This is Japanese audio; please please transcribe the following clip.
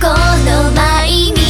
この毎日